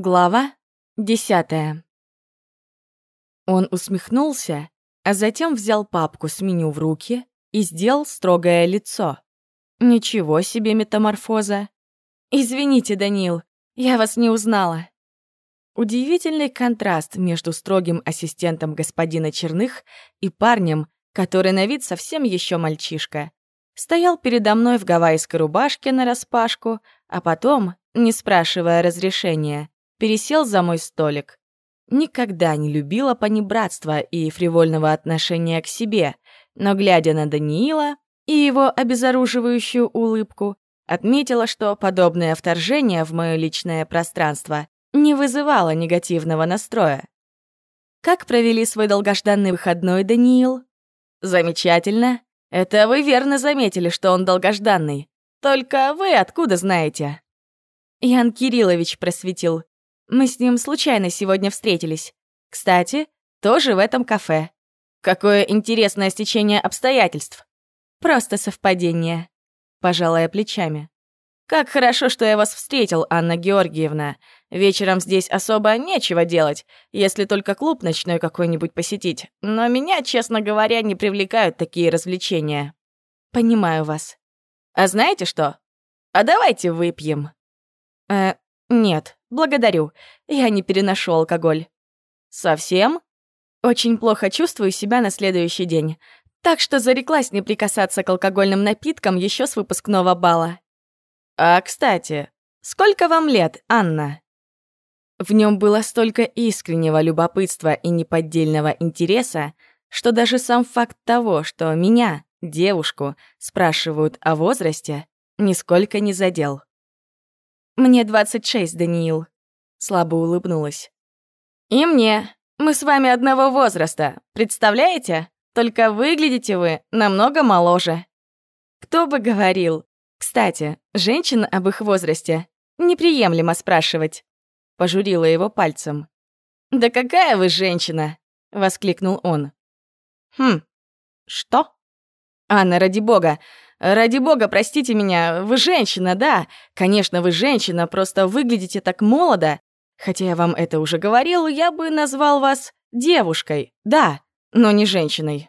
Глава десятая. Он усмехнулся, а затем взял папку с меню в руки и сделал строгое лицо. Ничего себе метаморфоза. «Извините, Данил, я вас не узнала». Удивительный контраст между строгим ассистентом господина Черных и парнем, который на вид совсем еще мальчишка. Стоял передо мной в гавайской рубашке нараспашку, а потом, не спрашивая разрешения, пересел за мой столик. Никогда не любила понебратства и фривольного отношения к себе, но, глядя на Даниила и его обезоруживающую улыбку, отметила, что подобное вторжение в мое личное пространство не вызывало негативного настроя. Как провели свой долгожданный выходной, Даниил? Замечательно. Это вы верно заметили, что он долгожданный. Только вы откуда знаете? Ян Кириллович просветил. Мы с ним случайно сегодня встретились. Кстати, тоже в этом кафе. Какое интересное стечение обстоятельств. Просто совпадение. Пожалая плечами. Как хорошо, что я вас встретил, Анна Георгиевна. Вечером здесь особо нечего делать, если только клуб ночной какой-нибудь посетить. Но меня, честно говоря, не привлекают такие развлечения. Понимаю вас. А знаете что? А давайте выпьем. Э, нет, благодарю. Я не переношу алкоголь. Совсем? Очень плохо чувствую себя на следующий день. Так что зареклась не прикасаться к алкогольным напиткам еще с выпускного бала. А, кстати, сколько вам лет, Анна? В нем было столько искреннего любопытства и неподдельного интереса, что даже сам факт того, что меня, девушку, спрашивают о возрасте, нисколько не задел. «Мне 26, Даниил», — слабо улыбнулась. «И мне. Мы с вами одного возраста, представляете? Только выглядите вы намного моложе». «Кто бы говорил? Кстати, женщин об их возрасте неприемлемо спрашивать», — пожурила его пальцем. «Да какая вы женщина!» — воскликнул он. «Хм, что?» «Анна, ради бога, Ради бога, простите меня, вы женщина, да. Конечно, вы женщина, просто выглядите так молодо. Хотя я вам это уже говорил, я бы назвал вас девушкой, да, но не женщиной.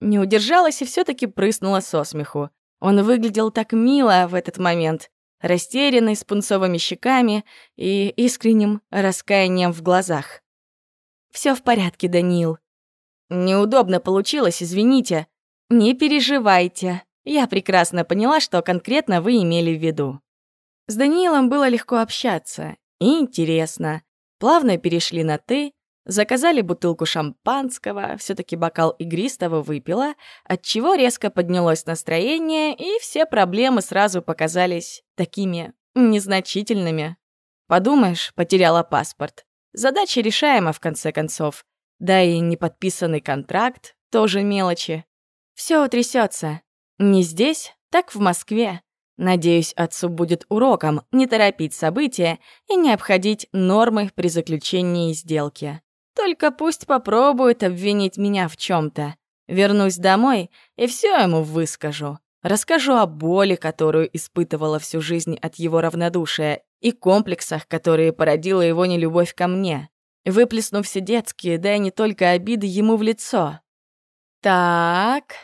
Не удержалась и все таки прыснула со смеху. Он выглядел так мило в этот момент, растерянный, с пунцовыми щеками и искренним раскаянием в глазах. Все в порядке, Даниил. Неудобно получилось, извините. Не переживайте. Я прекрасно поняла, что конкретно вы имели в виду. С Даниилом было легко общаться и интересно. Плавно перешли на «ты», заказали бутылку шампанского, все таки бокал игристого выпила, отчего резко поднялось настроение, и все проблемы сразу показались такими незначительными. Подумаешь, потеряла паспорт. Задача решаема, в конце концов. Да и неподписанный контракт — тоже мелочи. Все утрясется. Не здесь, так в Москве. Надеюсь, отцу будет уроком не торопить события и не обходить нормы при заключении сделки. Только пусть попробует обвинить меня в чем то Вернусь домой и все ему выскажу. Расскажу о боли, которую испытывала всю жизнь от его равнодушия, и комплексах, которые породила его нелюбовь ко мне. Выплесну все детские, да и не только обиды ему в лицо. Так,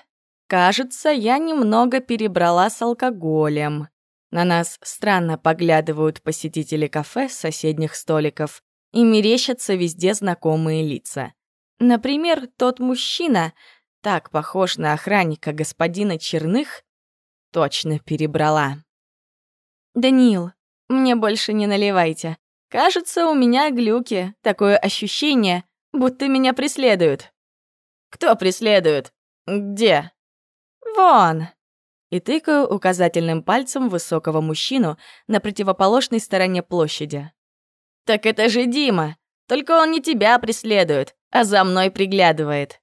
Кажется, я немного перебрала с алкоголем. На нас странно поглядывают посетители кафе с соседних столиков и мерещатся везде знакомые лица. Например, тот мужчина, так похож на охранника господина Черных, точно перебрала. «Даниил, мне больше не наливайте. Кажется, у меня глюки, такое ощущение, будто меня преследуют». «Кто преследует? Где?» «Вон!» И тыкаю указательным пальцем высокого мужчину на противоположной стороне площади. «Так это же Дима! Только он не тебя преследует, а за мной приглядывает».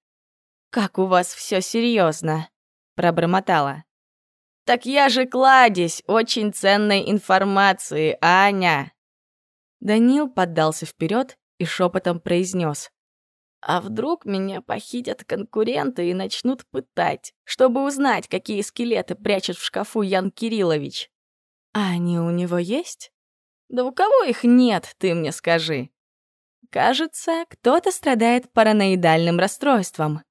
«Как у вас все серьезно, пробормотала. «Так я же кладезь очень ценной информации, Аня!» Данил поддался вперед и шепотом произнес: а вдруг меня похитят конкуренты и начнут пытать, чтобы узнать, какие скелеты прячет в шкафу Ян Кириллович? А они у него есть? Да у кого их нет, ты мне скажи. Кажется, кто-то страдает параноидальным расстройством.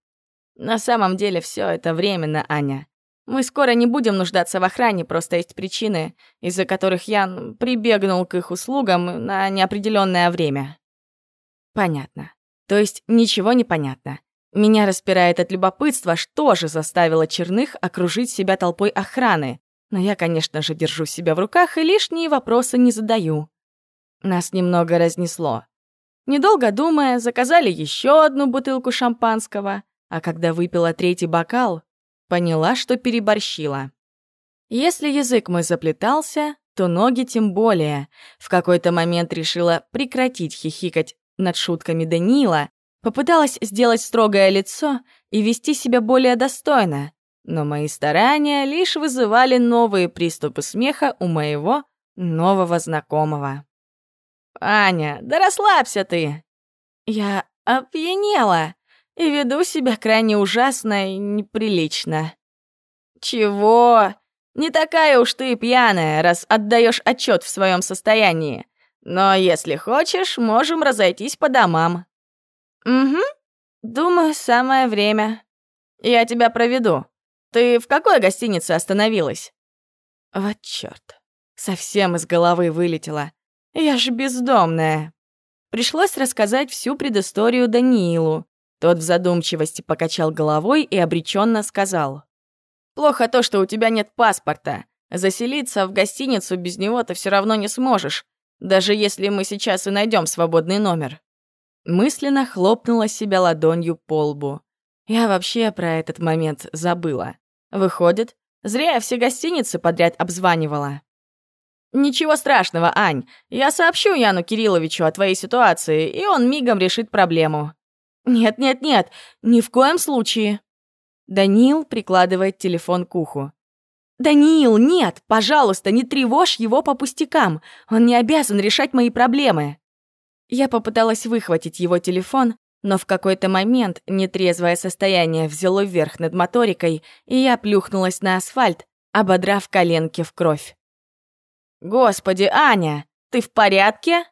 На самом деле все это временно, Аня. Мы скоро не будем нуждаться в охране, просто есть причины, из-за которых Ян прибегнул к их услугам на неопределенное время. Понятно. То есть ничего не понятно. Меня распирает от любопытства, что же заставило Черных окружить себя толпой охраны. Но я, конечно же, держу себя в руках и лишние вопросы не задаю. Нас немного разнесло. Недолго думая, заказали еще одну бутылку шампанского, а когда выпила третий бокал, поняла, что переборщила. Если язык мой заплетался, то ноги тем более. В какой-то момент решила прекратить хихикать над шутками Данила, попыталась сделать строгое лицо и вести себя более достойно, но мои старания лишь вызывали новые приступы смеха у моего нового знакомого. «Аня, да расслабься ты!» Я опьянела и веду себя крайне ужасно и неприлично. «Чего? Не такая уж ты пьяная, раз отдаешь отчет в своем состоянии. Но если хочешь, можем разойтись по домам». «Угу. Думаю, самое время. Я тебя проведу. Ты в какой гостинице остановилась?» «Вот чёрт. Совсем из головы вылетела. Я же бездомная. Пришлось рассказать всю предысторию Даниилу. Тот в задумчивости покачал головой и обреченно сказал. «Плохо то, что у тебя нет паспорта. Заселиться в гостиницу без него ты все равно не сможешь, даже если мы сейчас и найдем свободный номер». Мысленно хлопнула себя ладонью по лбу. Я вообще про этот момент забыла. Выходит, зря я все гостиницы подряд обзванивала. «Ничего страшного, Ань. Я сообщу Яну Кирилловичу о твоей ситуации, и он мигом решит проблему». «Нет-нет-нет, ни в коем случае». Даниил прикладывает телефон к уху. «Даниил, нет, пожалуйста, не тревожь его по пустякам. Он не обязан решать мои проблемы». Я попыталась выхватить его телефон, но в какой-то момент нетрезвое состояние взяло верх над моторикой, и я плюхнулась на асфальт, ободрав коленки в кровь. «Господи, Аня, ты в порядке?»